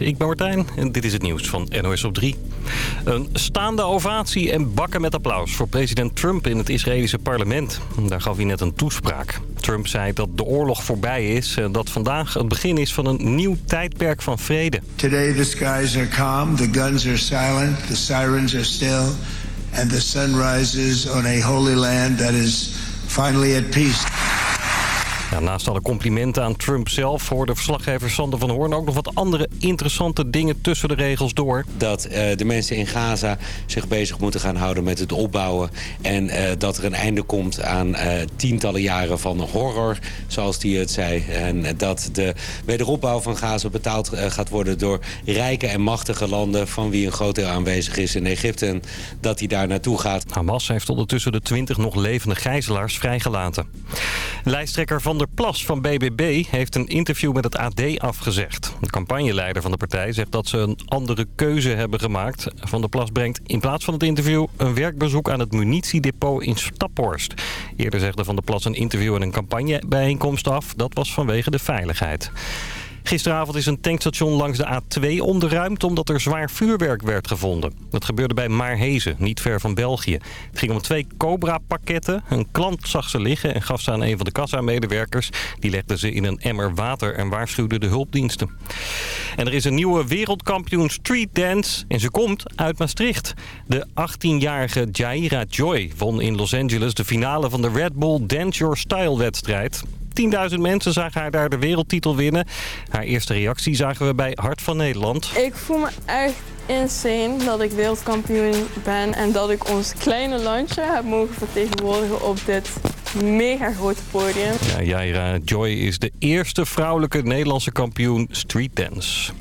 ik ben Martijn en dit is het nieuws van NOS op 3. Een staande ovatie en bakken met applaus voor president Trump in het Israëlische parlement. Daar gaf hij net een toespraak. Trump zei dat de oorlog voorbij is en dat vandaag het begin is van een nieuw tijdperk van vrede. Today the skies are calm, the guns are silent, the sirens are still... and the sun rises on a holy land that is finally at peace. Ja, naast alle complimenten aan Trump zelf hoorde verslaggever Sander van Hoorn ook nog wat andere interessante dingen tussen de regels door. Dat uh, de mensen in Gaza zich bezig moeten gaan houden met het opbouwen. En uh, dat er een einde komt aan uh, tientallen jaren van horror, zoals hij het zei. En dat de wederopbouw van Gaza betaald gaat worden door rijke en machtige landen... van wie een groot deel aanwezig is in Egypte en dat hij daar naartoe gaat. Hamas heeft ondertussen de 20 nog levende gijzelaars vrijgelaten. Lijsttrekker Van der Plas van BBB heeft een interview met het AD afgezegd. De campagneleider van de partij zegt dat ze een andere keuze hebben gemaakt. Van der Plas brengt in plaats van het interview een werkbezoek aan het munitiedepot in Staphorst. Eerder zegde Van der Plas een interview en een campagnebijeenkomst af. Dat was vanwege de veiligheid. Gisteravond is een tankstation langs de A2 onderruimd omdat er zwaar vuurwerk werd gevonden. Dat gebeurde bij Maarhezen, niet ver van België. Het ging om twee Cobra-pakketten. Een klant zag ze liggen en gaf ze aan een van de kassa-medewerkers. Die legde ze in een emmer water en waarschuwde de hulpdiensten. En er is een nieuwe wereldkampioen street dance en ze komt uit Maastricht. De 18-jarige Jaira Joy won in Los Angeles de finale van de Red Bull Dance Your Style wedstrijd. 10.000 mensen zagen haar daar de wereldtitel winnen. Haar eerste reactie zagen we bij Hart van Nederland. Ik voel me echt insane dat ik wereldkampioen ben en dat ik ons kleine landje heb mogen vertegenwoordigen op dit mega grote podium. Ja, Jaira Joy is de eerste vrouwelijke Nederlandse kampioen street dance.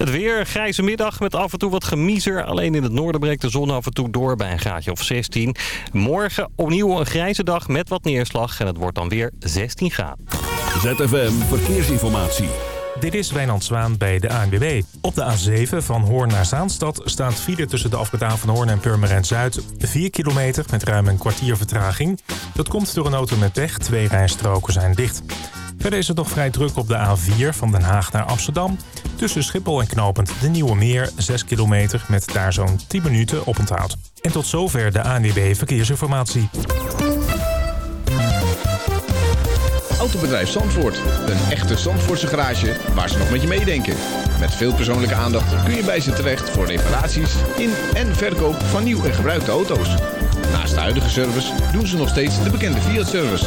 Het weer, grijze middag met af en toe wat gemiezer. Alleen in het noorden breekt de zon af en toe door bij een graadje of 16. Morgen opnieuw een grijze dag met wat neerslag. En het wordt dan weer 16 graden. ZFM Verkeersinformatie. Dit is Wijnand Zwaan bij de ANWB. Op de A7 van Hoorn naar Zaanstad staat file tussen de afgedaan van Hoorn en Purmerend Zuid. 4 kilometer met ruim een kwartier vertraging. Dat komt door een auto met pech. Twee rijstroken zijn dicht. Verder is het nog vrij druk op de A4 van Den Haag naar Amsterdam. Tussen Schiphol en Knopend de Nieuwe Meer, 6 kilometer met daar zo'n 10 minuten op onthoud. En tot zover de ANWB Verkeersinformatie. Autobedrijf Zandvoort. Een echte Zandvoortse garage waar ze nog met je meedenken. Met veel persoonlijke aandacht kun je bij ze terecht voor reparaties in en verkoop van nieuw en gebruikte auto's. Naast de huidige service doen ze nog steeds de bekende Fiat-service.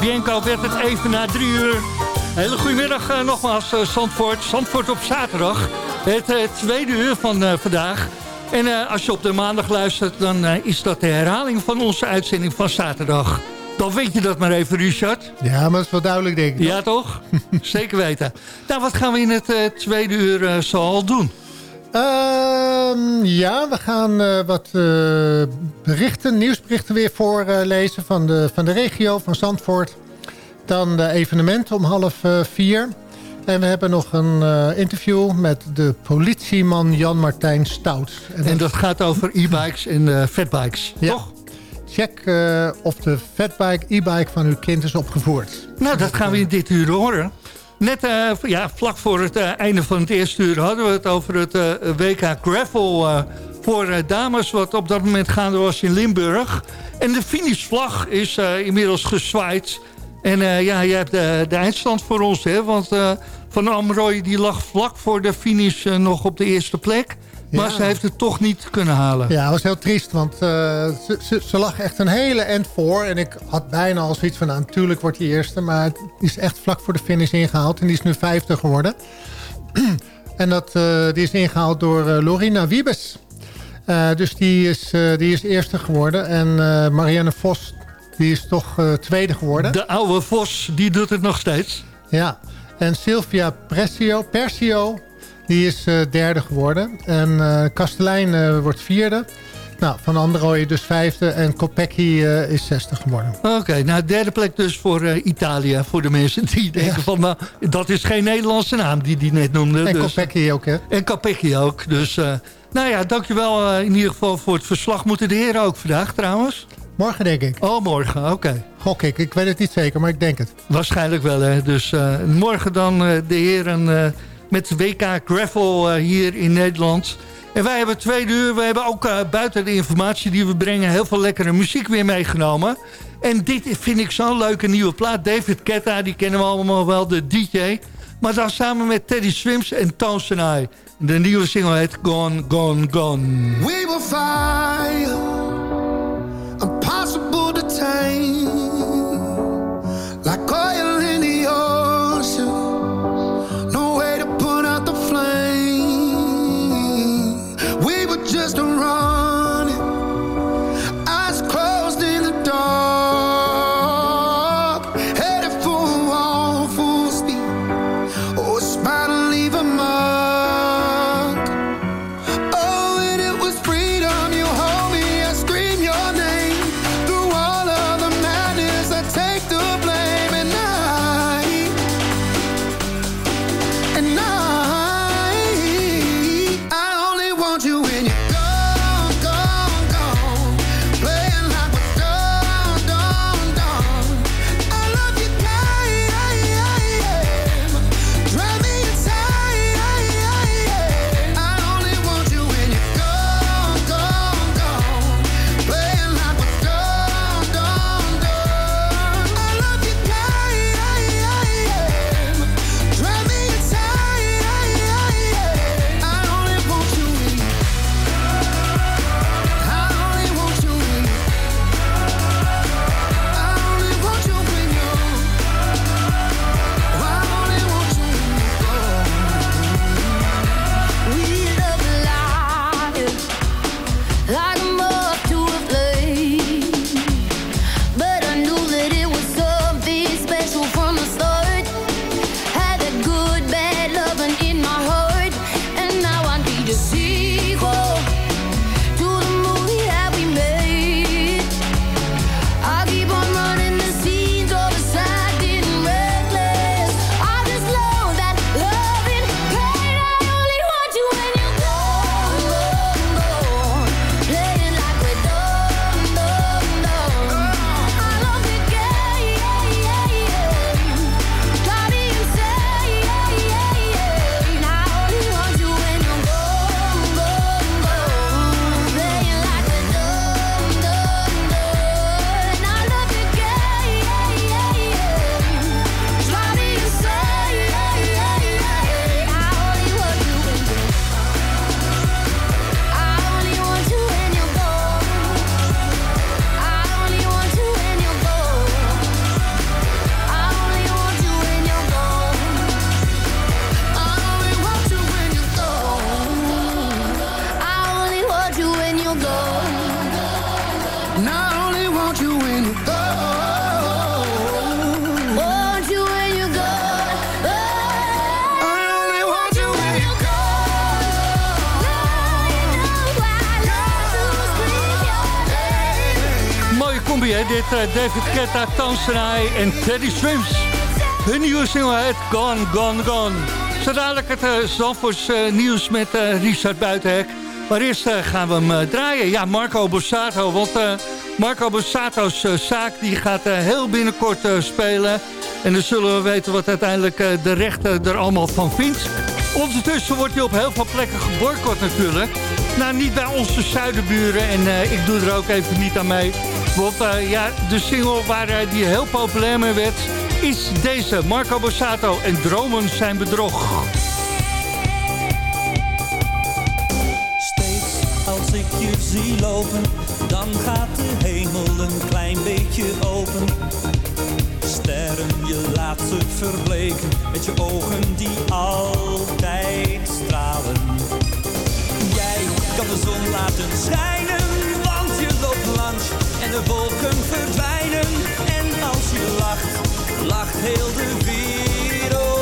Bianco werd het even na drie uur. Hele goedemiddag uh, nogmaals, uh, Zandvoort. Zandvoort op zaterdag. Het tweede uur van vandaag. En als je op de maandag luistert, dan is dat de herhaling van onze uitzending van zaterdag. Dan weet je dat maar even, Richard. Ja, maar dat is wel duidelijk, denk ik. Ja, toch? Zeker weten. Nou, wat gaan we in het tweede uur zoal doen? Ja, we gaan uh, wat uh, berichten, nieuwsberichten weer voorlezen van, de, van de regio, van Zandvoort. Dan de evenementen om half uh, vier. En we hebben nog een interview met de politieman Jan-Martijn Stout. En, en, dat gaat over e-bikes en fatbikes, ja. toch? Check of de fatbike, e-bike van uw kind is opgevoerd. Nou, dat gaan we in dit uur horen. Net uh, ja, vlak voor het uh, einde van het eerste uur hadden we het over het uh, WK Gravel voor dames... wat op dat moment gaande was in Limburg. En de finishvlag is inmiddels gezwaaid. En ja, je hebt de, de, eindstand voor ons, hè? Want Van Amroy die lag vlak voor de finish nog op de eerste plek... Maar ze heeft het toch niet kunnen halen. Ja, dat was heel triest. Want uh, ze, ze, ze, lag echt een hele end voor. En ik had bijna al zoiets van... Nou, natuurlijk wordt die eerste. Maar het is echt vlak voor de finish ingehaald. En die is nu vijfde geworden. en dat, uh, die is ingehaald door uh, Lorina Wiebes. dus die is, die is eerste geworden. En Marianne Vos die is toch tweede geworden. De oude Vos, die doet het nog steeds. Ja. En Sylvia Presio, Persio die is uh, derde geworden. En uh, Kastelein uh, wordt vierde. Nou, Van Androoy dus vijfde. En Kopecky is zesde geworden. Oké, nou derde plek dus voor Italië. Voor de mensen die denken ja. van... Nou, dat is geen Nederlandse naam die die net noemde. En dus, Kopecky ook, hè? En Kopecky ook. Dus nou ja, dankjewel in ieder geval voor het verslag. Moeten de heren ook vandaag trouwens? Morgen denk ik. Oh, morgen, oké. Okay. Gok ik, ik weet het niet zeker, maar ik denk het. Waarschijnlijk wel, hè. Dus morgen dan de heren met WK Gravel uh, hier in Nederland. En wij hebben twee uur, we hebben ook uh, buiten de informatie die we brengen... heel veel lekkere muziek weer meegenomen. En dit vind ik zo'n leuke nieuwe plaat. David Ketta, die kennen we allemaal wel, de DJ. Maar dan samen met Teddy Swims en Toons I. De nieuwe single heet Gone, Gone, Gone. We will fire, impossible to tame. Like David Ketta, Tansenai en Teddy Swims. Hun nieuwe single heet Gone, Gone, Gone. Zo dadelijk het uh, nieuws met Richard Buitenhek. Maar eerst gaan we hem draaien. Ja, Marco Borsato. Want Marco Borsato's zaak die gaat heel binnenkort spelen. En dan zullen we weten wat uiteindelijk de rechter er allemaal van vindt. Ondertussen wordt hij op heel veel plekken geboycott natuurlijk. Nou, niet bij onze zuidenburen. En ik doe er ook even niet aan mee. Want uh, ja, de single waar uh, die heel populair mee werd... is deze, Marco Borsato en Dromen zijn bedrog. Steeds als ik je zie lopen... dan gaat de hemel een klein beetje open sterren, je laat ze verbleken met je ogen die altijd stralen. Jij kan de zon laten schijnen, en de wolken verdwijnen. En als je lacht, lacht heel de wereld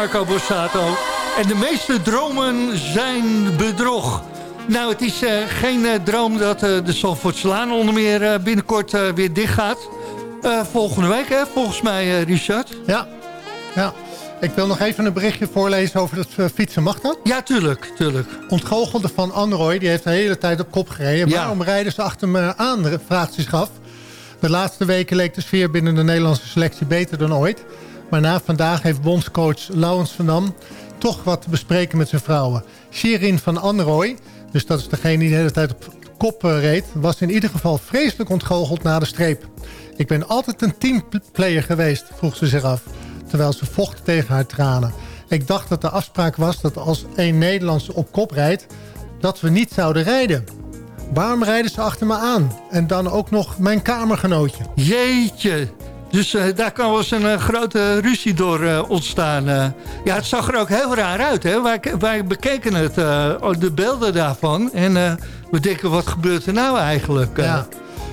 Marco Borsato. En de meeste dromen zijn bedrog. Nou, het is eh, geen eh, droom dat eh, de Zandvoortslaan onder meer binnenkort weer dicht gaat. Volgende week, hè, volgens mij, Richard. Ja, ja. Ik wil nog even een berichtje voorlezen over het fietsen. Mag dat? Ja, tuurlijk, tuurlijk. Ontgoochelde van Anrooy, die heeft de hele tijd op kop gereden. Ja. Waarom rijden ze achter me aan, vraagt zich af. De laatste weken leek de sfeer binnen de Nederlandse selectie beter dan ooit. Maar na vandaag heeft bondscoach Laurens van Dam toch wat te bespreken met zijn vrouwen. Shirin van Anrooy, dus dat is degene die de hele tijd op kop eh, reed... was in ieder geval vreselijk ontgoocheld na de streep. Ik ben altijd een teamplayer geweest, vroeg ze zich af. Terwijl ze vocht tegen haar tranen. Ik dacht dat de afspraak was dat als één Nederlandse op kop rijdt... dat we niet zouden rijden. Waarom rijden ze achter me aan? En dan ook nog mijn kamergenootje. Jeetje. Dus eh, daar kan wel eens een eh, grote ruzie door eh, ontstaan. ja, het zag er ook heel raar uit. Hè? Wij, wij bekeken het, de beelden daarvan. En we denken, wat gebeurt er nou eigenlijk?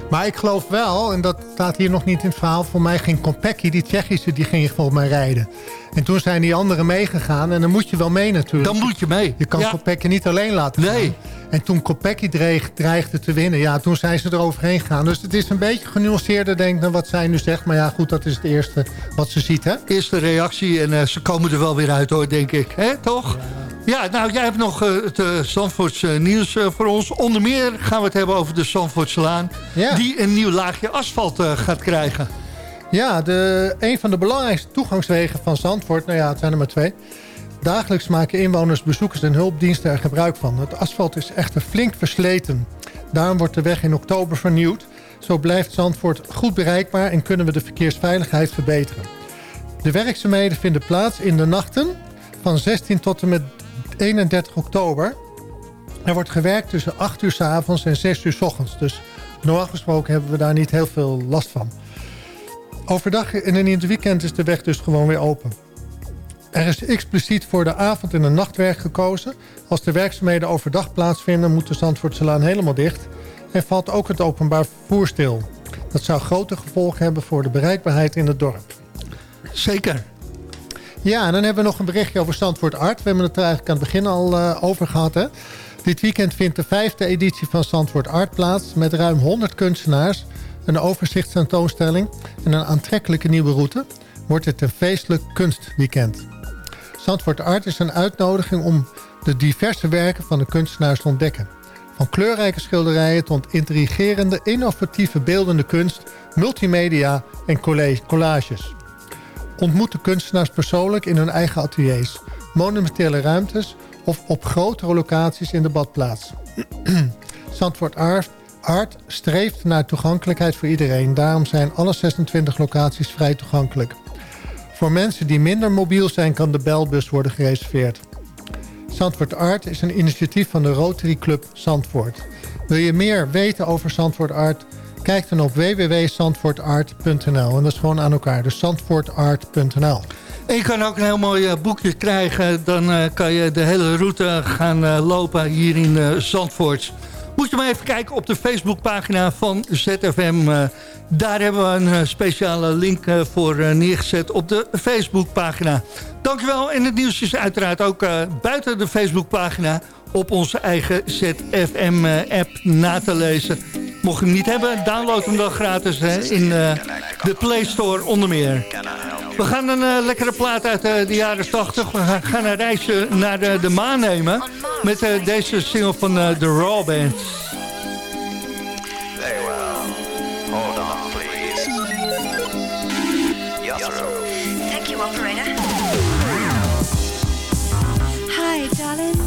Maar ik geloof wel, en dat staat hier nog niet in het verhaal... voor mij ging Kopecky, die Tsjechische, die ging volgens mij rijden. En toen zijn die anderen meegegaan. En dan moet je wel mee natuurlijk. Dan moet je mee. Je kan Ja. Kopecky niet alleen laten gaan. Nee. En toen Kopecky dreig- dreigde te winnen... ja, toen zijn ze eroverheen gegaan. Dus het is een beetje genuanceerder, denk ik, dan wat zij nu zegt. Maar ja, goed, dat is het eerste wat ze ziet, hè? Eerste reactie en eh, ze komen er wel weer uit hoor, denk ik. Hè, toch? Ja, nou, jij hebt nog eh, het uh, eh, nieuws eh, voor ons. Onder meer gaan we het hebben over de Zandvoortslaan... Ja. die een nieuw laagje asfalt gaat krijgen. Ja, de, een van de belangrijkste toegangswegen van Zandvoort... nou ja, het zijn er maar twee... Dagelijks maken inwoners, bezoekers en hulpdiensten er gebruik van. Het asfalt is echter flink versleten. Daarom wordt de weg in oktober vernieuwd. Zo blijft Zandvoort goed bereikbaar en kunnen we de verkeersveiligheid verbeteren. De werkzaamheden vinden plaats in de nachten van 16 tot en met 31 oktober. Er wordt gewerkt tussen 8 uur s avonds en 6 uur s ochtends. Dus normaal gesproken hebben we daar niet heel veel last van. Overdag en in het weekend is de weg dus gewoon weer open. Er is expliciet voor de avond- en de nachtwerk gekozen. Als de werkzaamheden overdag plaatsvinden... moet de Zandvoortselaan helemaal dicht... en valt ook het openbaar vervoer stil. Dat zou grote gevolgen hebben voor de bereikbaarheid in het dorp. Zeker. Ja, en dan hebben we nog een berichtje over Zandvoort Art. We hebben het er eigenlijk aan het begin al eh, over gehad. Hè? Dit weekend vindt de vijfde editie van Zandvoort Art plaats... met ruim 100 kunstenaars, een overzichtstentoonstelling... en een aantrekkelijke nieuwe route... wordt het een feestelijk kunstweekend. Zandvoort Art is een uitnodiging om de diverse werken van de kunstenaars te ontdekken. Van kleurrijke schilderijen tot intrigerende, innovatieve beeldende kunst... multimedia en colla- collages ontmoet de kunstenaars persoonlijk in hun eigen ateliers, monumentele ruimtes of op grotere locaties in de badplaats. Zandvoort Art, Art streeft naar toegankelijkheid voor iedereen. Daarom zijn alle 26 locaties vrij toegankelijk. Voor mensen die minder mobiel zijn kan de belbus worden gereserveerd. Zandvoort Art is een initiatief van de Rotary Club Zandvoort. Wil je meer weten over Zandvoort Art? Kijk dan op www.zandvoortart.nl. En dat is gewoon aan elkaar. Dus zandvoortart.nl. En je kan ook een heel mooi eh, boekje krijgen. Dan eh, kan je de hele route gaan eh, lopen hier in Zandvoort. Moet je maar even kijken op de Facebookpagina van ZFM. daar hebben we een speciale link voor neergezet op de Facebookpagina. Dankjewel. En het nieuws is uiteraard ook buiten de Facebookpagina... op onze eigen ZFM-app na te lezen. Mocht je hem niet hebben, download hem dan gratis hè, in eh, de Play Store onder meer. We gaan een eh, lekkere plaat uit eh, de jaren 80. We gaan, een reisje naar de, de maan nemen. Met eh, deze single van eh, de Raw Band. Very well. Hold on, please. Thank you, operator. Hi, darling.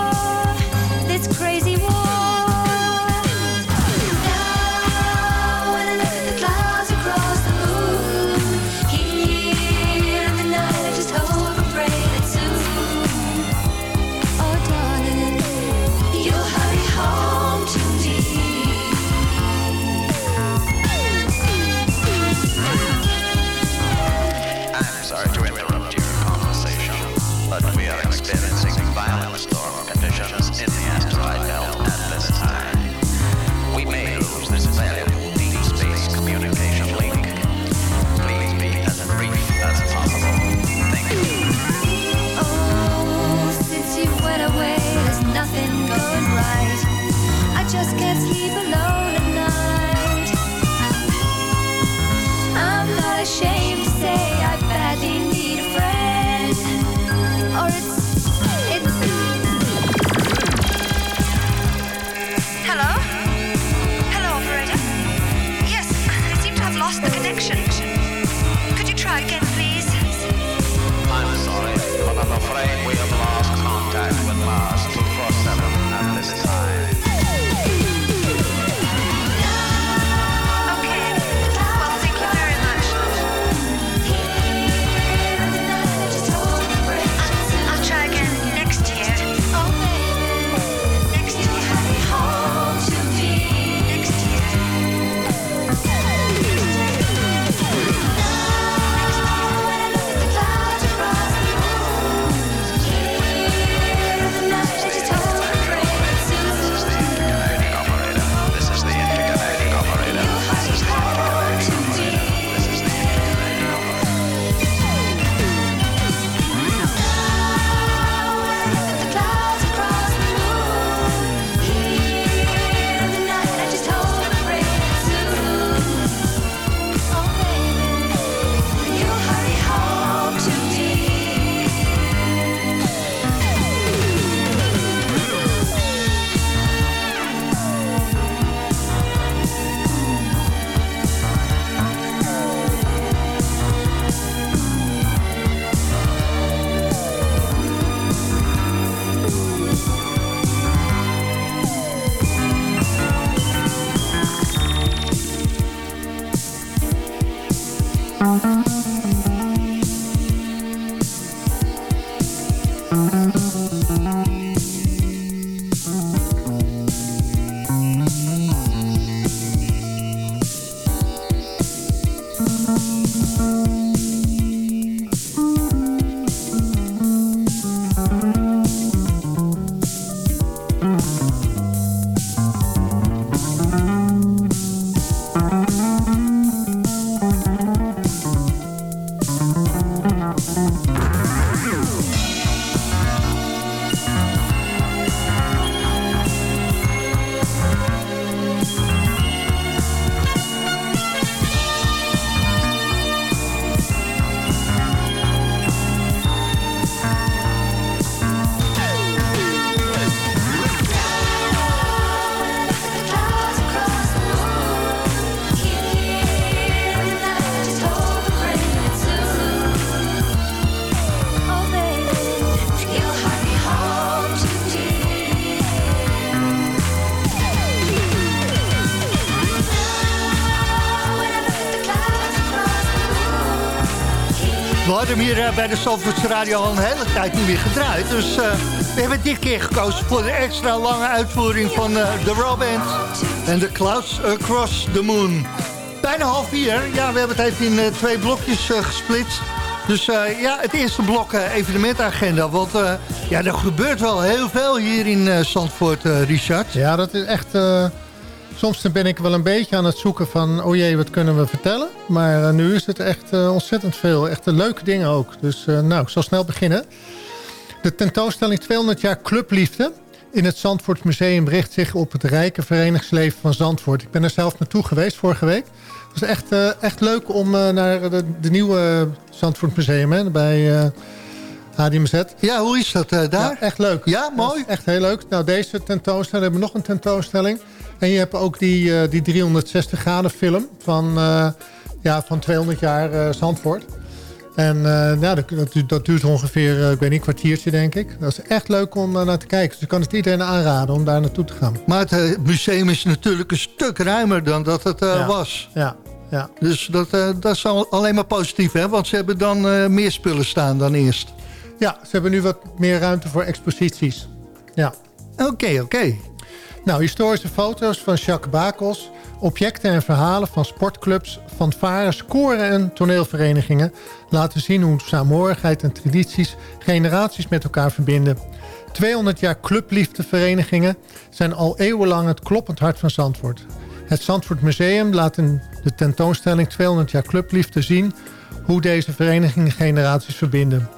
experiencing violence. Hem hier eh, bij de Zandvoortse Radio al een hele tijd niet meer gedraaid. Dus eh, we hebben dit keer gekozen voor de extra lange uitvoering van de Raw Band. En The Clouds Across the Moon. Bijna half vier. Ja, we hebben het even in eh, twee blokjes gesplitst. Dus ja, het eerste blok evenementagenda. Want ja, er gebeurt wel heel veel hier in Zandvoort, Richard. Ja, dat is echt... soms ben ik wel een beetje aan het zoeken van... oh jee, wat kunnen we vertellen? Maar eh, nu is het echt eh, ontzettend veel. Echt leuke dingen ook. Dus eh, nou, ik zal snel beginnen. De tentoonstelling 200 jaar Clubliefde... in het Zandvoort Museum richt zich op het rijke verenigingsleven van Zandvoort. Ik ben er zelf naartoe geweest vorige week. Het was echt, echt leuk om naar de, de nieuwe Zandvoort Museum... Hè, bij eh HDMZ. Ja, hoe is dat daar? Ja, echt leuk. Ja, mooi. Echt heel leuk. Nou, deze tentoonstelling, we hebben nog een tentoonstelling. En je hebt ook die, eh, die 360 graden film van, eh, ja, van 200 jaar eh, Zandvoort. En nou, dat, dat, duurt- ongeveer, eh, ik weet niet, een kwartiertje denk ik. Dat is echt leuk om naar te kijken. Dus ik kan het iedereen aanraden om daar naartoe te gaan. Maar het museum is natuurlijk een stuk ruimer dan dat het Ja. was. Ja, ja. Dus dat, dat is al- alleen maar positief, hè? Want ze hebben dan meer spullen staan dan eerst. Ja, ze hebben nu wat meer ruimte voor exposities. Ja. Oké, oké. Nou, historische foto's van Jacques Bakels. Objecten en verhalen van sportclubs, fanfares, koren en toneelverenigingen... laten zien hoe saamhorigheid en tradities generaties met elkaar verbinden. 200 jaar clubliefdeverenigingen zijn al eeuwenlang het kloppend hart van Zandvoort. Het Zandvoort Museum laat in de tentoonstelling 200 jaar clubliefde zien... hoe deze verenigingen generaties verbinden.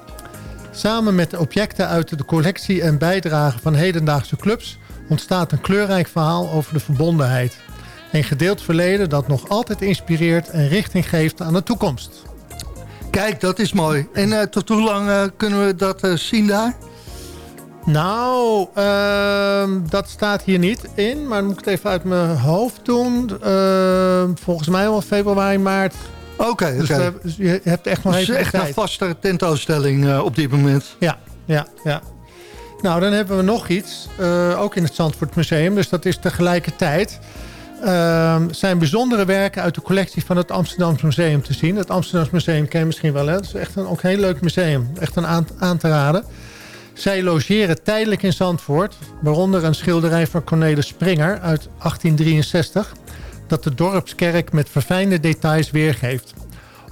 Samen met de objecten uit de collectie en bijdragen van hedendaagse clubs... ontstaat een kleurrijk verhaal over de verbondenheid. Een gedeeld verleden dat nog altijd inspireert en richting geeft aan de toekomst. Kijk, dat is mooi. En uh, tot hoe lang uh, kunnen we dat uh, zien daar? Nou, uh, dat staat hier niet in. Maar dan moet ik het even uit mijn hoofd doen. Uh, volgens mij wel februari, maart. Oké, okay, dus, okay. dus je hebt echt nog dus even echt tijd. een vaste tentoonstelling op dit moment. Ja, ja, ja. Nou, dan hebben we nog iets. Uh, ook in het Zandvoort Museum. Dus dat is tegelijkertijd... Uh, zijn bijzondere werken uit de collectie van het Amsterdams Museum te zien. Het Amsterdams Museum ken je misschien wel. Het is echt een ook een heel leuk museum. Echt een aan, aan te raden. Zij logeren tijdelijk in Zandvoort. Waaronder een schilderij van Cornelis Springer uit 1863. Dat de dorpskerk met verfijnde details weergeeft.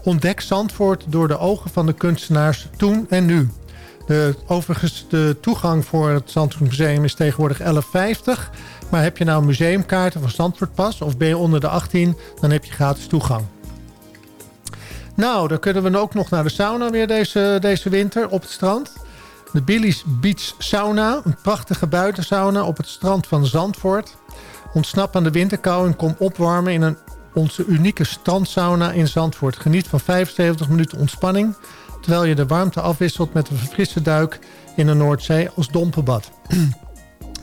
Ontdek Zandvoort door de ogen van de kunstenaars toen en nu. De, overigens, de toegang voor het Zandvoort Museum is tegenwoordig 11,50. Maar heb je nou een museumkaart of een Zandvoortpas... of ben je onder de 18, dan heb je gratis toegang. Nou, dan kunnen we ook nog naar de sauna weer deze, deze winter op het strand. De Billy's Beach Sauna, een prachtige buitensauna op het strand van Zandvoort. Ontsnap aan de winterkou en kom opwarmen in een, onze unieke strandsauna in Zandvoort. Geniet van 75 minuten ontspanning... terwijl je de warmte afwisselt met een verfrisse duik in de Noordzee als dompenbad.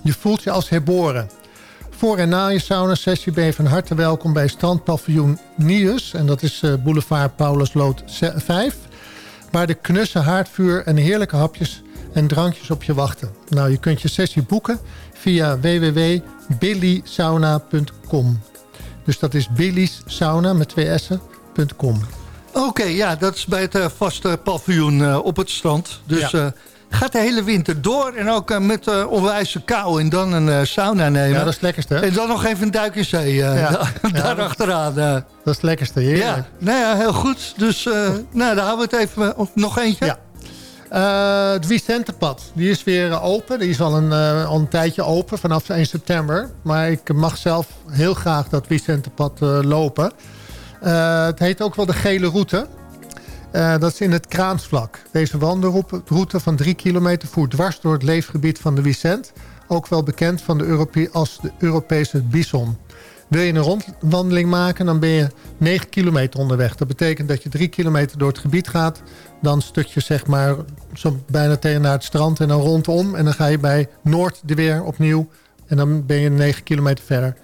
je voelt je als herboren. Voor en na je sauna-sessie ben je van harte welkom bij strandpaviljoen Nius. En dat is boulevard Paulusloot 5. Waar de knusse haardvuur en heerlijke hapjes en drankjes op je wachten. Nou, je kunt je sessie boeken via www.billysauna.com. Dus dat is Billy's Sauna met twee s'en.com. Oké, okay, ja, dat is bij het uh, vaste paviljoen uh, op het strand. Dus ja. uh, gaat de hele winter door en ook met onwijze kou en dan een sauna nemen. Ja, dat is het lekkerste. En dan nog even een duik in zee ja. daar ja, achteraan. Dat is het lekkerste, heerlijk. Ja, nou ja, heel goed. Dus nou, dan houden we het even nog eentje. Ja. Uh, het Vicentepad, die is weer open. Die is al een, uh, al een tijdje open, vanaf 1 september. Maar ik mag zelf heel graag dat Vicentepad uh, lopen. Het heet ook wel de gele route. dat is in het Kraansvlak. Deze wandelroute van 3 kilometer voert dwars door het leefgebied van de Vicent. Ook wel bekend van de als de Europese bison. Wil je een rondwandeling maken, dan ben je 9 kilometer onderweg. Dat betekent dat je 3 kilometer door het gebied gaat. Dan stuk je zeg maar zo bijna tegen naar het strand en dan rondom. En dan ga je bij Noord er weer opnieuw. En dan ben je 9 kilometer verder.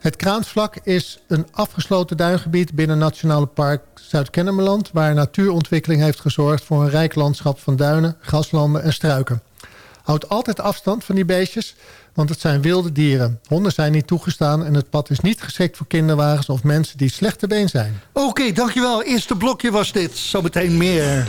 Het Kraansvlak is een afgesloten duingebied binnen Nationale Park Zuid-Kennemerland... waar natuurontwikkeling heeft gezorgd voor een rijk landschap van duinen, graslanden en struiken. Houd altijd afstand van die beestjes, want het zijn wilde dieren. Honden zijn niet toegestaan en het pad is niet geschikt voor kinderwagens of mensen die slecht te been zijn. Oké, dankjewel. Eerste blokje was dit. Zometeen meer.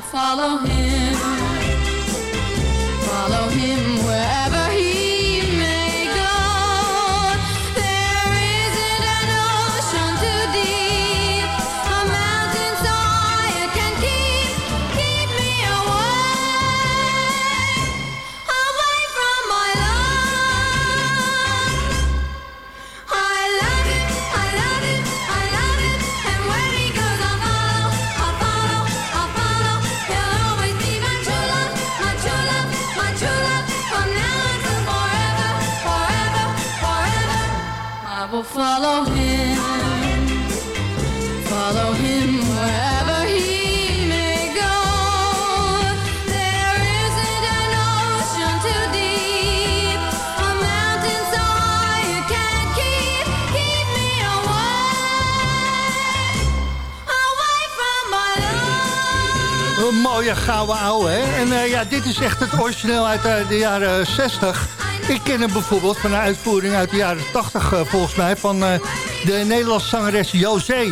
follow him, follow him wherever follow him, follow him wherever he may go. There isn't an ocean too deep, a mountain so high you can't keep, keep me away, away from my love. Een mooie gouden ouwe, hè? En uh, ja, dit is echt het origineel uit uh, de jaren 60. Ik ken hem bijvoorbeeld van een uitvoering uit de jaren 80, eh, volgens mij... van eh, de Nederlandse zangeres José.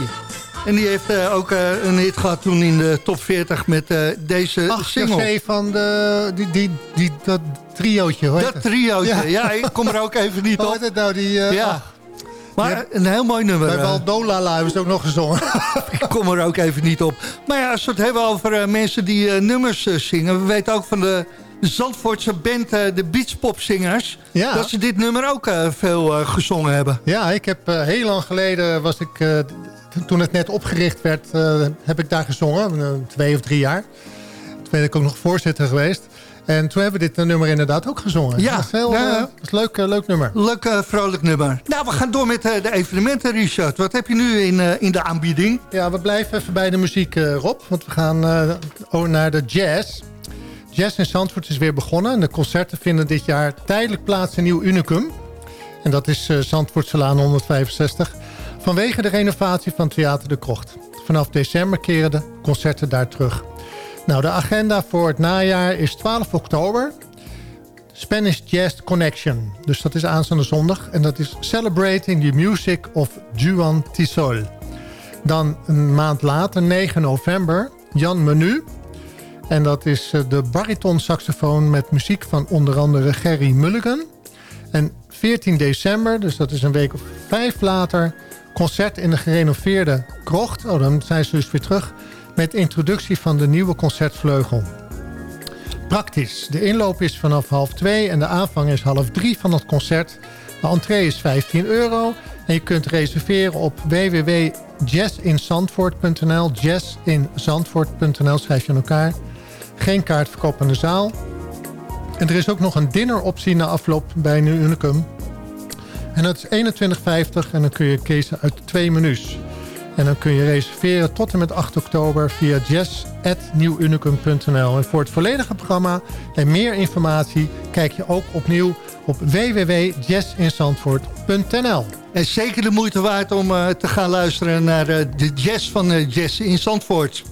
En die heeft eh, ook een hit gehad toen in de top 40 met deze Ach, single. José van de, die, die, die, dat triootje, hoor. Dat triootje, ja. ik kom er ook even niet Hoe op. heet het nou, die... ja. ach, Maar een heel mooi nummer. bij. Valdolala hebben ze ook nog gezongen. ik kom er ook even niet op. Maar ja, als we het hebben over mensen die nummers zingen... we weten ook van de Zandvoortse band, eh, de Beachpopzingers... Ja. dat ze dit nummer ook eh, veel eh, gezongen hebben. Ja, ik heb heel lang geleden was ik... toen het net opgericht werd, heb ik daar gezongen. twee of drie jaar. Toen ben ik ook nog voorzitter geweest. En toen hebben we dit nummer inderdaad ook gezongen. Ja, dat is, heel, ja. dat is een leuk, leuk nummer. Leuk, vrolijk nummer. Nou, we gaan door met de evenementen, Richard. Wat heb je nu in, in de aanbieding? Ja, we blijven even bij de muziek, Rob. Want we gaan over naar de jazz. Jazz in Zandvoort is weer begonnen. En de concerten vinden dit jaar tijdelijk plaats in Nieuw Unicum. En dat is eh Zandvoortselaan 165. Vanwege de renovatie van Theater de Krocht. Vanaf december keren de concerten daar terug. Nou, de agenda voor het najaar is 12 oktober. Spanish Jazz Connection. Dus dat is aanstaande zondag. En dat is Celebrating the Music of Juan Tisol. Dan een maand later, 9 november, Jan Menu. En dat is eh, de bariton saxofoon met muziek van onder andere Gerry Mulligan. En 14 december, dus dat is een week of vijf later... concert in de gerenoveerde krocht. Oh, dan zijn ze dus weer terug. Met introductie van de nieuwe concertvleugel. Praktisch. De inloop is vanaf half twee en de aanvang is half drie van het concert. De entree is 15 euro. En je kunt reserveren op www.jazzinzandvoort.nl jazzinzandvoort.nl schrijf je in elkaar. Geen kaartverkoop aan de zaal. En er is ook nog een dinneroptie na afloop bij Nu Unicum. En dat is 21,50 en dan kun je kiezen uit twee menus. En dan kun je reserveren tot en met 8 oktober via jazz.nieuwunicum.nl. En voor het volledige programma en meer informatie kijk je ook opnieuw op www.jazzinzandvoort.nl. En zeker de moeite waard om eh, te gaan luisteren naar eh, de jazz van eh, Jazz in Zandvoort.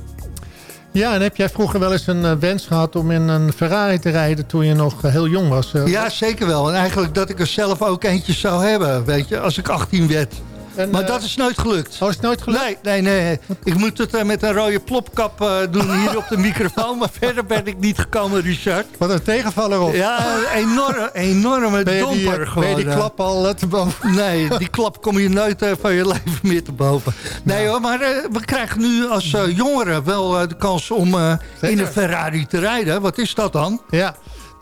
Ja, en heb jij vroeger wel eens een eh, wens gehad om in een Ferrari te rijden toen je nog eh, heel jong was? eh? Ja, zeker wel. En eigenlijk dat ik er zelf ook eentje zou hebben, weet je, als ik 18 werd. En, maar eh, dat is nooit gelukt. Oh, is nooit gelukt? Nee, nee, nee. Ik moet het eh, met een rode plopkap eh, doen hier op de microfoon. Maar verder ben ik niet gekomen, Richard. Wat een tegenvaller op. Ja, een enorme, enorme Ben die, domper eh, gewoon. ben je die eh. klap al eh, te boven? Nee, die klap kom je nooit eh, van je leven meer te boven. Nee hoor, maar eh, we krijgen nu als eh, jongeren wel eh, de kans om eh, in een Ferrari te rijden. Wat is dat dan? Ja.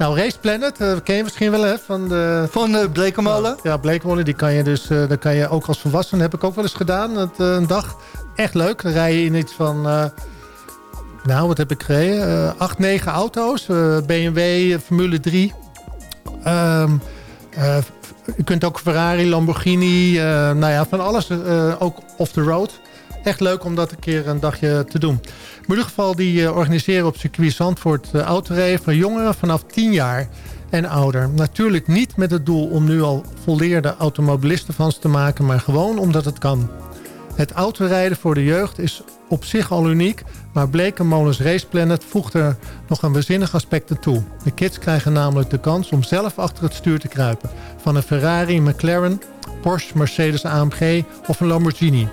Nou, Race Planet, eh, ken je misschien wel hè? Van de... Van de Blekemolen? Ja, Blekemolen, die kan je dus, eh daar kan je ook als volwassene, heb ik ook wel eens gedaan, het, eh, een dag. Echt leuk, dan rij je in iets van, nou wat heb ik gereden? Acht, negen auto's, BMW, Formule 3. Ehm, eh, je kunt ook Ferrari, Lamborghini, nou ja, van alles, ook off the road. Echt leuk om dat een keer een dagje te doen. In ieder geval, die eh, organiseren op circuit Zandvoort uh, voor jongeren vanaf 10 jaar en ouder. Natuurlijk niet met het doel om nu al volleerde automobilisten van ze te maken, maar gewoon omdat het kan. Het autorijden voor de jeugd is op zich al uniek, maar Blekenmolens Race Planet voegt er nog een waanzinnig aspect aan toe. De kids krijgen namelijk de kans om zelf achter het stuur te kruipen. Van een Ferrari, McLaren, Porsche, Mercedes AMG of een Lamborghini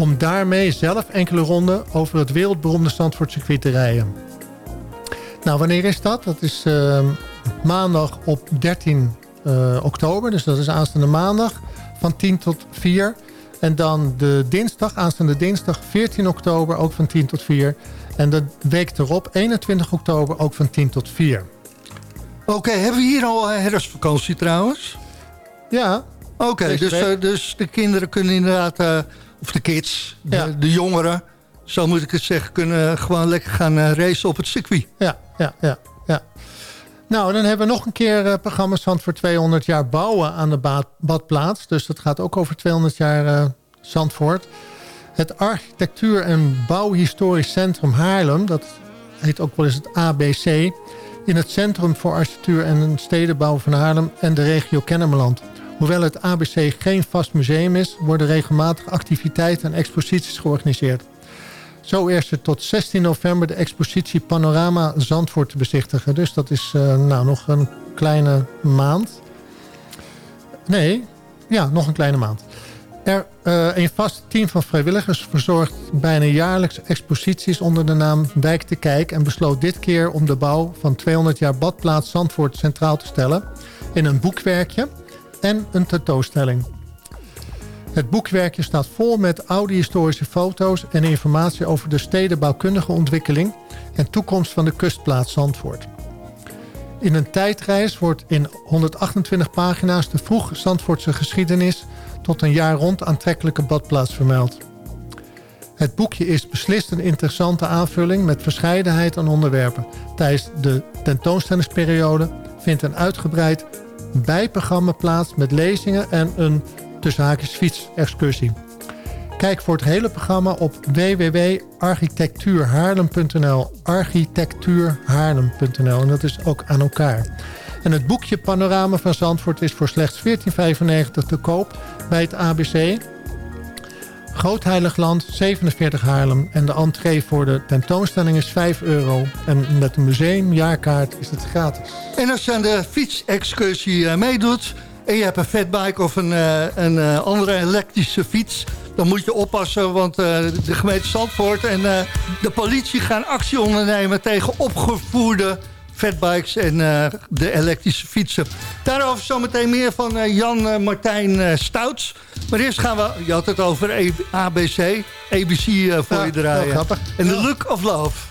om daarmee zelf enkele ronden over het wereldberoemde Zandvoortcircuit te rijden. Nou, wanneer is dat? Dat is uh, maandag op 13 uh, oktober, dus dat is aanstaande maandag, van 10 tot 4. En dan de dinsdag, aanstaande dinsdag 14 oktober, ook van 10 tot 4. En de week erop, 21 oktober, ook van 10 tot 4. Oké, okay, hebben we hier al uh, herfstvakantie trouwens? Ja. Oké, okay, dus, uh, dus de kinderen kunnen inderdaad, of de kids, de, ja. de, jongeren, zo moet ik het zeggen, kunnen gewoon lekker gaan uh, racen op het circuit. Ja, ja, ja. ja. Nou, dan hebben we nog een keer uh, programma Zand voor 200 jaar bouwen aan de bad, badplaats. Dus dat gaat ook over 200 jaar uh, Zandvoort. Het Architectuur- en Bouwhistorisch Centrum Haarlem, dat heet ook wel eens het ABC... in het Centrum voor Architectuur en Stedenbouw van Haarlem en de regio Kennemerland. Hoewel het ABC geen vast museum is, worden regelmatig activiteiten en exposities georganiseerd. Zo eerst er tot 16 november de expositie Panorama Zandvoort te bezichtigen. Dus dat is uh, nou nog een kleine maand. Nee, ja, nog een kleine maand. Er, uh, een vast team van vrijwilligers verzorgt bijna jaarlijks exposities onder de naam Wijk te Kijk... en besloot dit keer om de bouw van 200 jaar badplaats Zandvoort centraal te stellen... in een boekwerkje en een tentoonstelling. Het boekwerkje staat vol met oude historische foto's en informatie over de stedenbouwkundige ontwikkeling en toekomst van de kustplaats Zandvoort. In een tijdreis wordt in 128 pagina's de vroeg Zandvoortse geschiedenis tot een jaar rond aantrekkelijke badplaats vermeld. Het boekje is beslist een interessante aanvulling met verscheidenheid aan onderwerpen. Tijdens de tentoonstellingsperiode vindt een uitgebreid bijprogramma plaats met lezingen en een tussen fietsexcursie. Kijk voor het hele programma op www.architectuurhaarlem.nl architectuurhaarlem.nl en dat is ook aan elkaar. En het boekje Panorama van Zandvoort is voor slechts 14,95 te koop bij het ABC. Groot-Heiligland, 47 Haarlem. En de entree voor de tentoonstelling is 5 euro. En met de museumjaarkaart is het gratis. En als je aan de fietsexcursie uh, meedoet... en je hebt een fatbike of een, uh, een uh, andere elektrische fiets... dan moet je oppassen, want de gemeente Zandvoort en de politie gaan actie ondernemen... tegen opgevoerde fatbikes en uh, de elektrische fietsen. Daarover zometeen meer van uh, Jan-Martijn uh, Stouts. Maar eerst gaan we, je had het over e ABC, ABC voor ja, je draaien. En The Look of Love.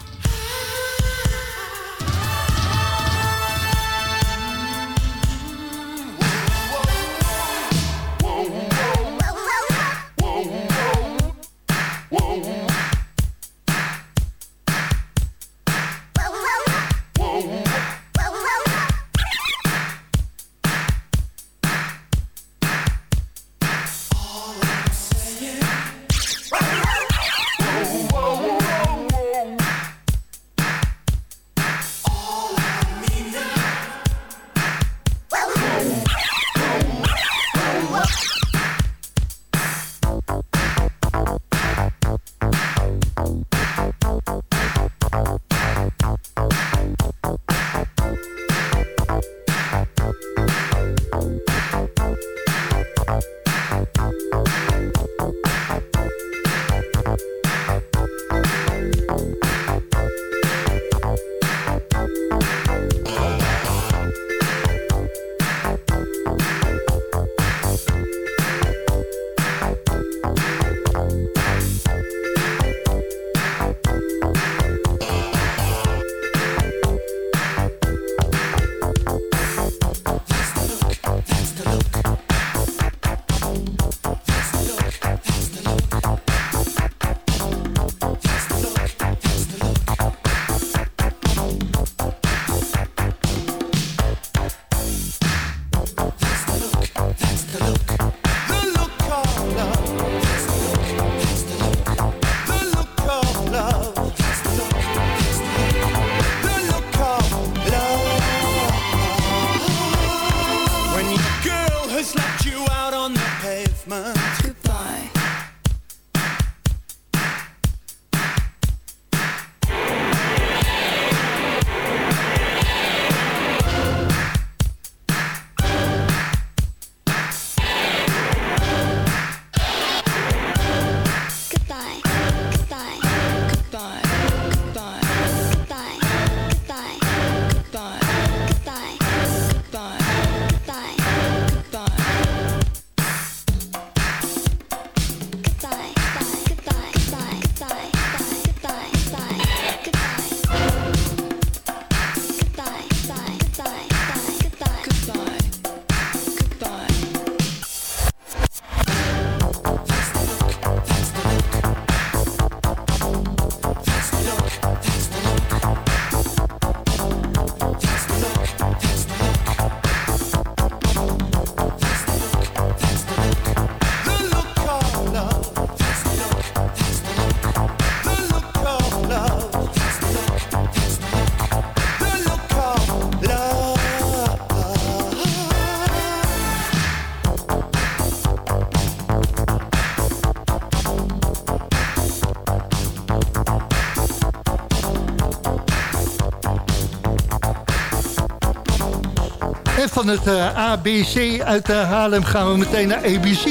En van het eh, ABC uit eh, Haarlem gaan we meteen naar ABC.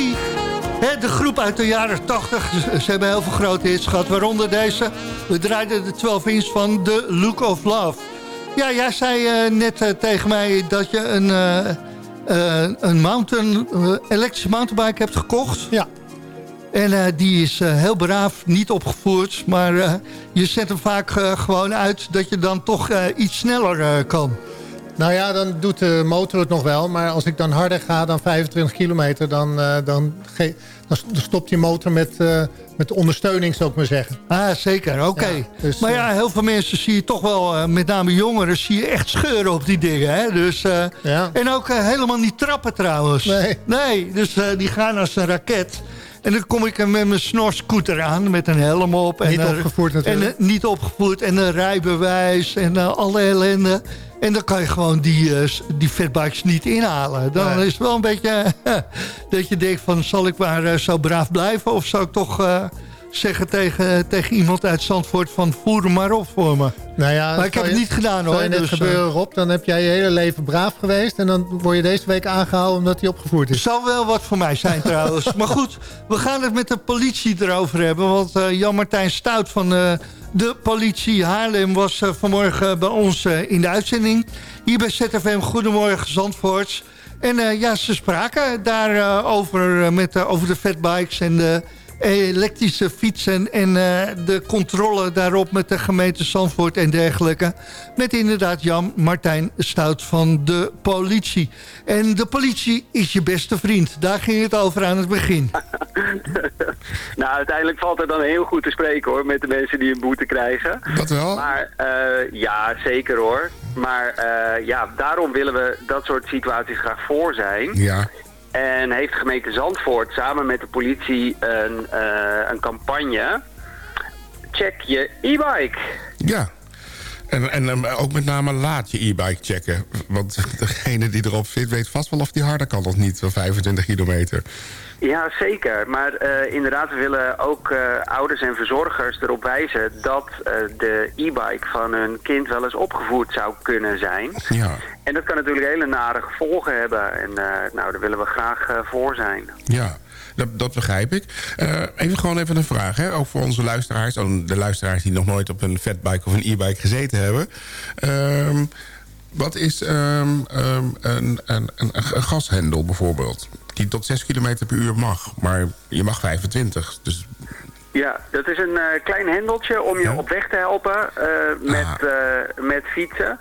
Hè, de groep uit de jaren 80. Ze, ze hebben heel veel grote hits gehad. Waaronder deze. We draaiden de 12 inch van The Look of Love. Ja, jij zei eh, net eh, tegen mij dat je een, eh, eh, een mountain, eh, elektrische mountainbike hebt gekocht. Ja. En eh, die is eh, heel braaf, niet opgevoerd. Maar eh, je zet hem vaak eh, gewoon uit dat je dan toch eh, iets sneller eh, kan. Nou ja, dan doet de motor het nog wel. Maar als ik dan harder ga dan 25 kilometer... dan, eh, dan, dan stopt die motor met, eh, met ondersteuning, zou ik maar zeggen. Ah, zeker, oké. Ja, dus, maar ja, heel veel mensen zie je toch wel, eh, met name jongeren... zie je echt scheuren op die dingen, hè. Dus, eh, Ja. En ook eh, helemaal niet trappen trouwens. Nee. Nee, dus eh, die gaan als een raket... En dan kom ik met mijn snorscooter aan, met een helm op. En, Niet eh, opgevoerd natuurlijk. En, eh, niet opgevoerd en een rijbewijs en eh, alle ellende. En dan kan je gewoon die, die fatbikes niet inhalen. Dan Nee. is het wel een beetje dat je denkt van... zal ik maar zo braaf blijven? Of zou ik toch zeggen tegen, tegen iemand uit Zandvoort van... voer hem maar op voor me. Nou ja, Maar ik heb zal het niet gedaan, zal hoor, net dus, gebeuren, Rob, dan heb jij je hele leven braaf geweest... en dan word je deze week aangehouden omdat hij opgevoerd is. Zou wel wat voor mij zijn trouwens. maar goed, we gaan het met de politie erover hebben. Want eh, Jan-Martijn Stout van eh, de politie Haarlem was eh, vanmorgen bij ons eh, in de uitzending. Hier bij ZFM Goedemorgen Zandvoort. En eh, ja, ze spraken daarover over eh, met, eh, over de fatbikes en de elektrische fietsen... en eh, de controle daarop met de gemeente Zandvoort en dergelijke. Met inderdaad Jan Martijn Stout van de politie. En de politie is je beste vriend. Daar ging het over aan het begin. Nou, uiteindelijk valt het dan heel goed te spreken hoor, met de mensen die een boete krijgen. Dat wel? Maar eh, ja, zeker hoor. Maar eh, ja, daarom willen we dat soort situaties graag voor zijn. Ja. En heeft gemeente Zandvoort samen met de politie een, eh, een campagne. Check je e-bike. Ja. En, en ook met name laat je e-bike checken. Want degene die erop zit weet vast wel of die harder kan of niet. Van 25 kilometer. Ja, zeker. Maar eh, inderdaad, we willen ook eh, ouders en verzorgers erop wijzen dat eh, de e-bike van hun kind wel eens opgevoerd zou kunnen zijn. Ja. En dat kan natuurlijk hele nare gevolgen hebben. En nou, daar willen we graag voor zijn. Ja, dat, dat begrijp ik. Eh, even gewoon even een vraag, hè? ook voor onze luisteraars. oh, De luisteraars die nog nooit op een fatbike of een e-bike gezeten hebben. Ehm, wat is ehm, ehm, een, een, een, een gashendel bijvoorbeeld? Die tot 6 km per uur mag, maar je mag 25. Dus Ja, dat is een eh, klein hendeltje om je op weg te helpen eh, met, eh, met fietsen.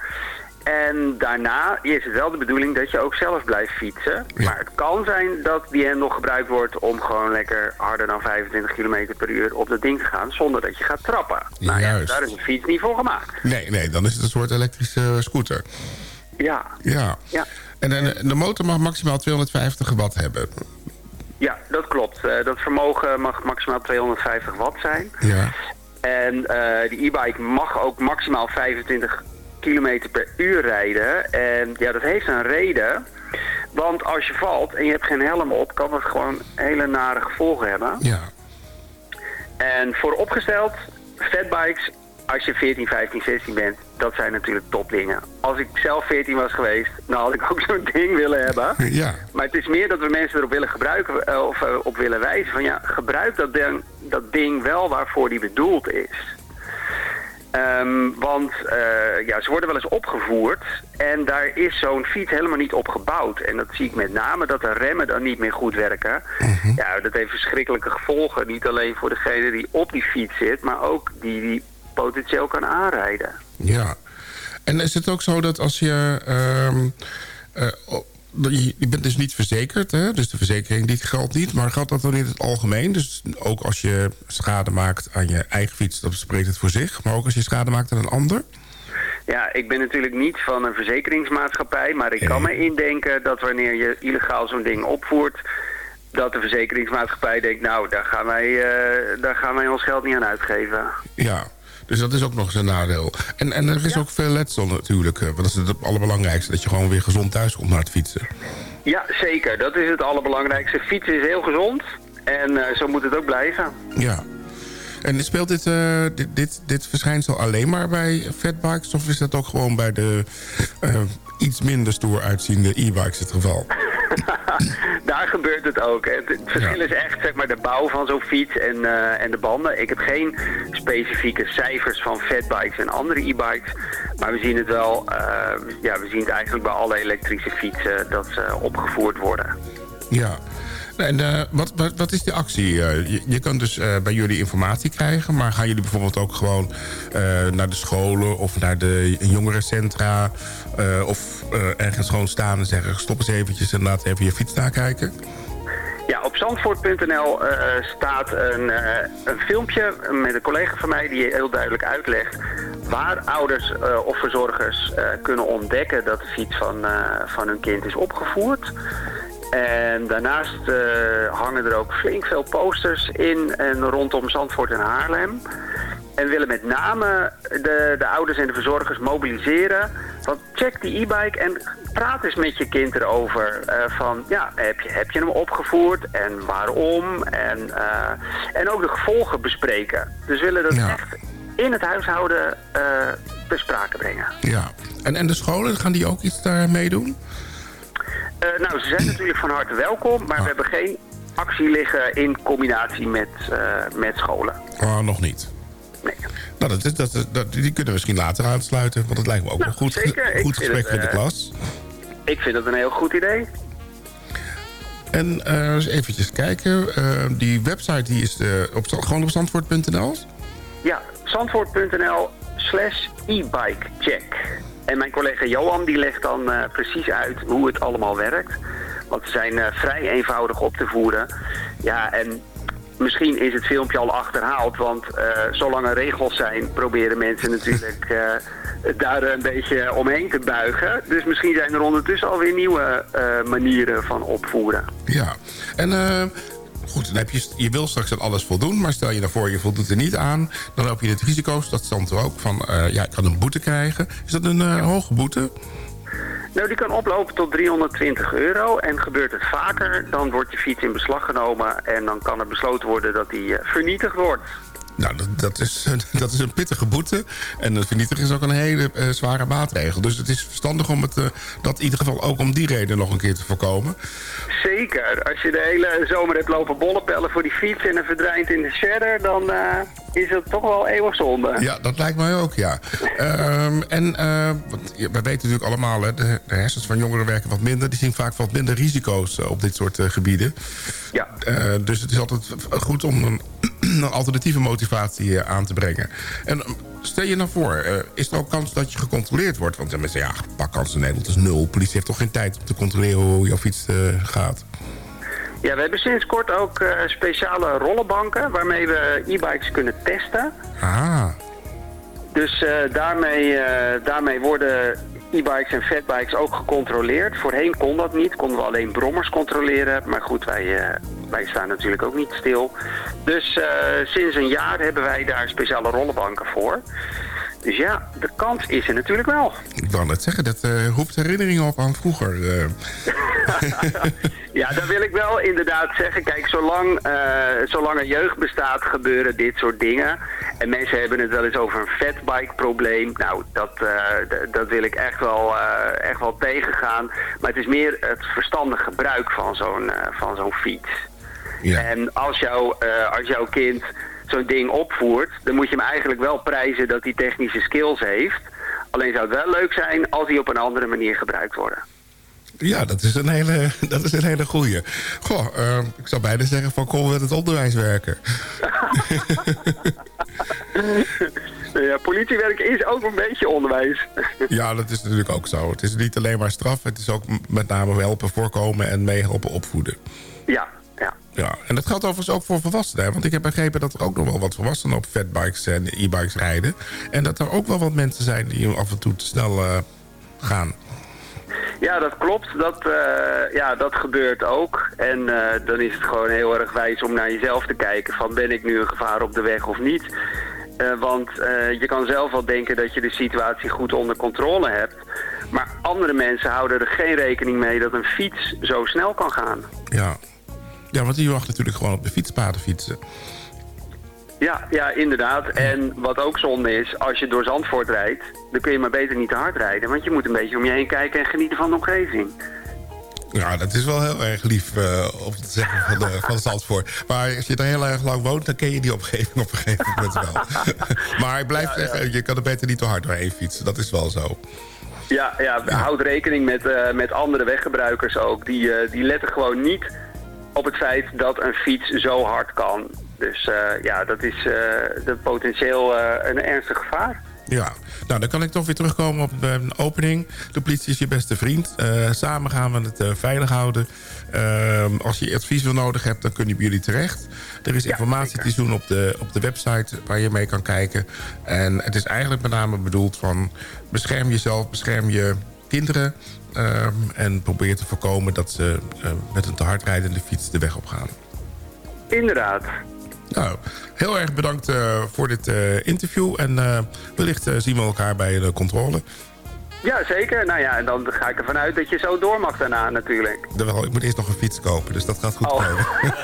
En daarna is het wel de bedoeling dat je ook zelf blijft fietsen. Maar het kan zijn dat die hendel gebruikt wordt om gewoon lekker harder dan 25 km per uur op dat ding te gaan zonder dat je gaat trappen. Nou ja, daar is een fiets niet voor gemaakt. nee, nee, dan is het een soort elektrische scooter. Ja, Ja. ja. En, en de motor mag maximaal 250 watt hebben. ja dat klopt. Eh, dat vermogen mag maximaal 250 watt zijn. Ja. En eh die e-bike mag ook maximaal 25 kilometer per uur rijden. En ja, dat heeft een reden. Want als je valt en je hebt geen helm op, kan dat gewoon hele nare gevolgen hebben. Ja. En vooropgesteld, fatbikes, als je 14, 15, 16 bent, dat zijn natuurlijk topdingen. Als ik zelf 14 was geweest, dan had ik ook zo'n ding willen hebben. Ja. Maar het is meer dat we mensen erop willen gebruiken eh, of eh, op willen wijzen van ja, gebruik dat ding, dat ding wel waarvoor die bedoeld is. Ehm, want eh, ja, ze worden wel eens opgevoerd en daar is zo'n fiets helemaal niet op gebouwd. En dat zie ik met name dat de remmen dan niet meer goed werken. Ja, dat heeft verschrikkelijke gevolgen. Niet alleen voor degene die op die fiets zit, maar ook die die potentieel kan aanrijden. Ja. En is het ook zo dat als je... ehm, eh, je je bent dus niet verzekerd, hè? dus de verzekering die geldt niet. Maar geldt dat dan in het algemeen? Dus ook als je schade maakt aan je eigen fiets, dat spreekt het voor zich. Maar ook als je schade maakt aan een ander? Ja, ik ben natuurlijk niet van een verzekeringsmaatschappij, maar ik kan me indenken dat wanneer je illegaal zo'n ding opvoert, dat de verzekeringsmaatschappij denkt, nou, daar gaan wij, eh, daar gaan wij ons geld niet aan uitgeven. Ja, dus dat is ook nog eens een nadeel. En, en er is ook veel letsel natuurlijk. eh, Want dat is het allerbelangrijkste, dat je gewoon weer gezond thuis komt naar het fietsen. Ja, zeker. Dat is het allerbelangrijkste. Fietsen is heel gezond en eh, zo moet het ook blijven. Ja. En speelt dit, eh, dit, dit, dit verschijnsel alleen maar bij fatbikes? Of is dat ook gewoon bij de iets minder stoer uitziende e-bikes het geval. Daar gebeurt het ook. Het, het verschil is echt zeg maar, de bouw van zo'n fiets en, eh, en de banden. Ik heb geen specifieke cijfers van fatbikes en andere e-bikes. Maar we zien het wel, eh, ja, we zien het eigenlijk bij alle elektrische fietsen dat ze opgevoerd worden. Ja. En eh, wat, wat, wat is de actie? Eh, je, je kan dus eh, bij jullie informatie krijgen... maar gaan jullie bijvoorbeeld ook gewoon naar de scholen... of naar de jongerencentra... of ergens gewoon staan en zeggen... stop eens eventjes en laat even je fiets nakijken? Ja, op zandvoort.nl staat een, een filmpje met een collega van mij die heel duidelijk uitlegt waar ouders of verzorgers kunnen ontdekken dat de fiets van, van hun kind is opgevoerd. En daarnaast eh, hangen er ook flink veel posters in en rondom Zandvoort en Haarlem. En willen met name de, de ouders en de verzorgers mobiliseren. Want check die e-bike en praat eens met je kind erover. eh, van, ja, heb je, heb je hem opgevoerd en waarom? En, eh, en ook de gevolgen bespreken. Dus we willen dat echt in het huishouden ter sprake brengen. Ja. En, en de scholen, gaan die ook iets daar meedoen? Eh, nou, ze zijn natuurlijk van harte welkom, maar we hebben geen actie liggen in combinatie met, eh, met scholen. Oh, nog niet. Nee. Nou, dat, is- dat, dat, die kunnen we misschien later aansluiten. Want het lijkt me ook Nou, een goed, zeker. Goed gesprek het, met de eh, klas. Ik vind dat een heel goed idee. En eh, eens eventjes kijken. die website die is eh, op, gewoon op zandvoort.nl? Ja, zandvoort.nl slash e-bikecheck. En mijn collega Johan die legt dan eh, precies uit hoe het allemaal werkt. Want ze zijn eh, vrij eenvoudig op te voeren. Ja, en misschien is het filmpje al achterhaald. Want eh, zolang er regels zijn, proberen mensen natuurlijk daar een beetje omheen te buigen. Dus misschien zijn er ondertussen alweer nieuwe manieren van opvoeren. Ja. En goed, dan heb je, je wil straks aan alles voldoen. Maar stel je daarvoor, je voldoet er niet aan. Dan loop je het risico, dat stond er ook, van eh, ja, ik kan een boete krijgen. Is dat een eh, hoge boete? Nou, die kan oplopen tot 320 euro. En gebeurt het vaker, dan wordt je fiets in beslag genomen... en dan kan er besloten worden dat die eh, vernietigd wordt. Nou, dat, dat, is, dat is een pittige boete. En het vernietigen is ook een hele eh, zware maatregel. Dus het is verstandig om het, eh, dat in ieder geval ook om die reden nog een keer te voorkomen. Zeker. Als je de hele zomer hebt lopen bollepellen voor die fiets... en het verdwijnt in de shredder, dan eh, is het toch wel eeuwig zonde. Ja, dat lijkt mij ook, ja. Ehm, en want, ja, we weten natuurlijk allemaal, hè, de, de hersens van jongeren werken wat minder. Die zien vaak wat minder risico's op dit soort gebieden. Ja. Dus het is altijd goed om een, een alternatieve motivatie eh, aan te brengen. En eh, stel je nou voor, eh, is er ook kans dat je gecontroleerd wordt? Want dan mensen ja, pakkans in Nederland is nul. Politie heeft toch geen tijd om te controleren hoe jouw fiets eh, gaat? Ja, we hebben sinds kort ook eh, speciale rollenbanken... waarmee we e-bikes kunnen testen. Ah, Dus eh, daarmee, eh, daarmee worden e-bikes en fatbikes ook gecontroleerd. Voorheen kon dat niet, konden we alleen brommers controleren. Maar goed, wij, eh, wij staan natuurlijk ook niet stil. Dus eh, sinds een jaar hebben wij daar speciale rollenbanken voor. Dus ja, de kans is er natuurlijk wel. ik wou net zeggen, dat eh, roept herinneringen op aan vroeger. eh. Ja, daar wil ik wel inderdaad zeggen. Kijk, zolang, eh, zolang er jeugd bestaat, gebeuren dit soort dingen. En mensen hebben het wel eens over een fatbike-probleem. Nou, dat, dat wil ik echt wel, echt wel tegengaan. Maar het is meer het verstandig gebruik van zo'n van zo'n fiets. En als, jou, als jouw kind zo'n ding opvoert, dan moet je hem eigenlijk wel prijzen dat hij technische skills heeft. Alleen zou het wel leuk zijn als die op een andere manier gebruikt worden. Ja, dat is een hele, dat is een hele goeie. Goh, eh, ik zou bijna zeggen van kom met het onderwijs werken. Ja, politiewerk is ook een beetje onderwijs. Ja, dat is natuurlijk ook zo. Het is niet alleen maar straf, het is ook met name helpen voorkomen en meehelpen opvoeden. Ja, ja. En dat geldt overigens ook voor volwassenen. hè, Want ik heb begrepen dat er ook nog wel wat volwassenen op fatbikes en e-bikes rijden. En dat er ook wel wat mensen zijn die af en toe te snel eh, gaan. Ja, dat klopt. Dat, eh, ja, dat gebeurt ook. En eh, dan is het gewoon heel erg wijs om naar jezelf te kijken van ben ik nu een gevaar op de weg of niet. Want je kan zelf wel denken dat je de situatie goed onder controle hebt. Maar andere mensen houden er geen rekening mee dat een fiets zo snel kan gaan. Ja. Ja, want die mag natuurlijk gewoon op de fietspaden fietsen. Ja, ja, inderdaad. En wat ook zonde is, als je door Zandvoort rijdt, dan kun je maar beter niet te hard rijden. Want je moet een beetje om je heen kijken en genieten van de omgeving. Ja, dat is wel heel erg lief uh, om te zeggen van, de, van Zandvoort. Maar als je er heel erg lang woont, dan ken je die omgeving op een gegeven moment wel. maar ik blijf zeggen, je kan er beter niet te hard doorheen fietsen. Dat is wel zo. Ja, ja, houd rekening met, uh, met andere weggebruikers ook. Die, uh, die letten gewoon niet op het feit dat een fiets zo hard kan. Dus ja, dat is de potentieel een ernstig gevaar. Ja, nou dan kan ik toch weer terugkomen op een opening. De politie is je beste vriend. Uh, samen gaan we het uh, veilig houden. Uh, als je advies wil nodig hebt, dan kunnen jullie terecht. Er is informatie te doen op de, op de website waar je mee kan kijken. En het is eigenlijk met name bedoeld van... bescherm jezelf, bescherm je kinderen... Ehm, en probeer te voorkomen dat ze met een te hard rijdende fiets de weg op gaan. Inderdaad. Nou, heel erg bedankt uh, voor dit uh, interview. En uh, wellicht zien we elkaar bij de controle. Ja, zeker. Nou ja, en dan ga ik ervan uit dat je zo door mag daarna natuurlijk. Wel, ik moet eerst nog een fiets kopen, dus dat gaat goed oh. komen.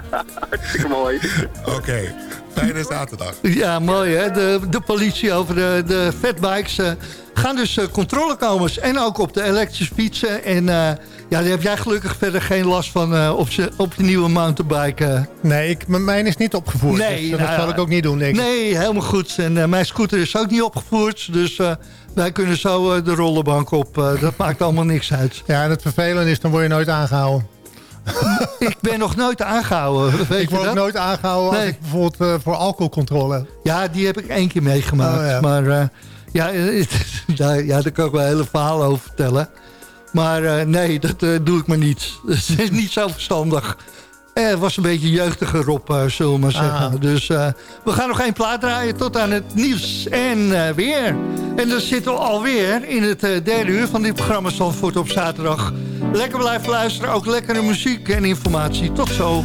Hartstikke mooi. Oké, okay. fijne zaterdag. Ja, mooi hè. De, de politie over de, de fatbikes gaan dus controle komen. En ook op de elektrische fietsen. En ja, daar heb jij gelukkig verder geen last van op, je, op de nieuwe mountainbike. Nee, ik, mijn is niet opgevoerd. Nee, dus, dat nou, zal ik ook niet doen, denk ik. Nee, helemaal goed. En mijn scooter is ook niet opgevoerd. Dus wij kunnen zo de rollenbank op. dat maakt allemaal niks uit. Ja, en het vervelende is, dan word je nooit aangehouden. ik ben nog nooit aangehouden. Weet ik word ook nooit aangehouden nee. als ik bijvoorbeeld uh, voor alcoholcontrole. Ja, die heb ik één keer meegemaakt. Oh, ja. Maar uh, ja, ja, daar kan ik wel een hele verhaal over vertellen. Maar uh, nee, dat doe ik maar niet. Dat is niet zo verstandig. Het was een beetje jeugdige Rob, uh, zullen we maar zeggen. Ah. Dus we gaan nog één plaat draaien tot aan het nieuws en weer. En dan zitten we alweer in het derde uur van dit programma Zandvoort op zaterdag. Lekker blijven luisteren, ook lekkere muziek en informatie. Tot zo.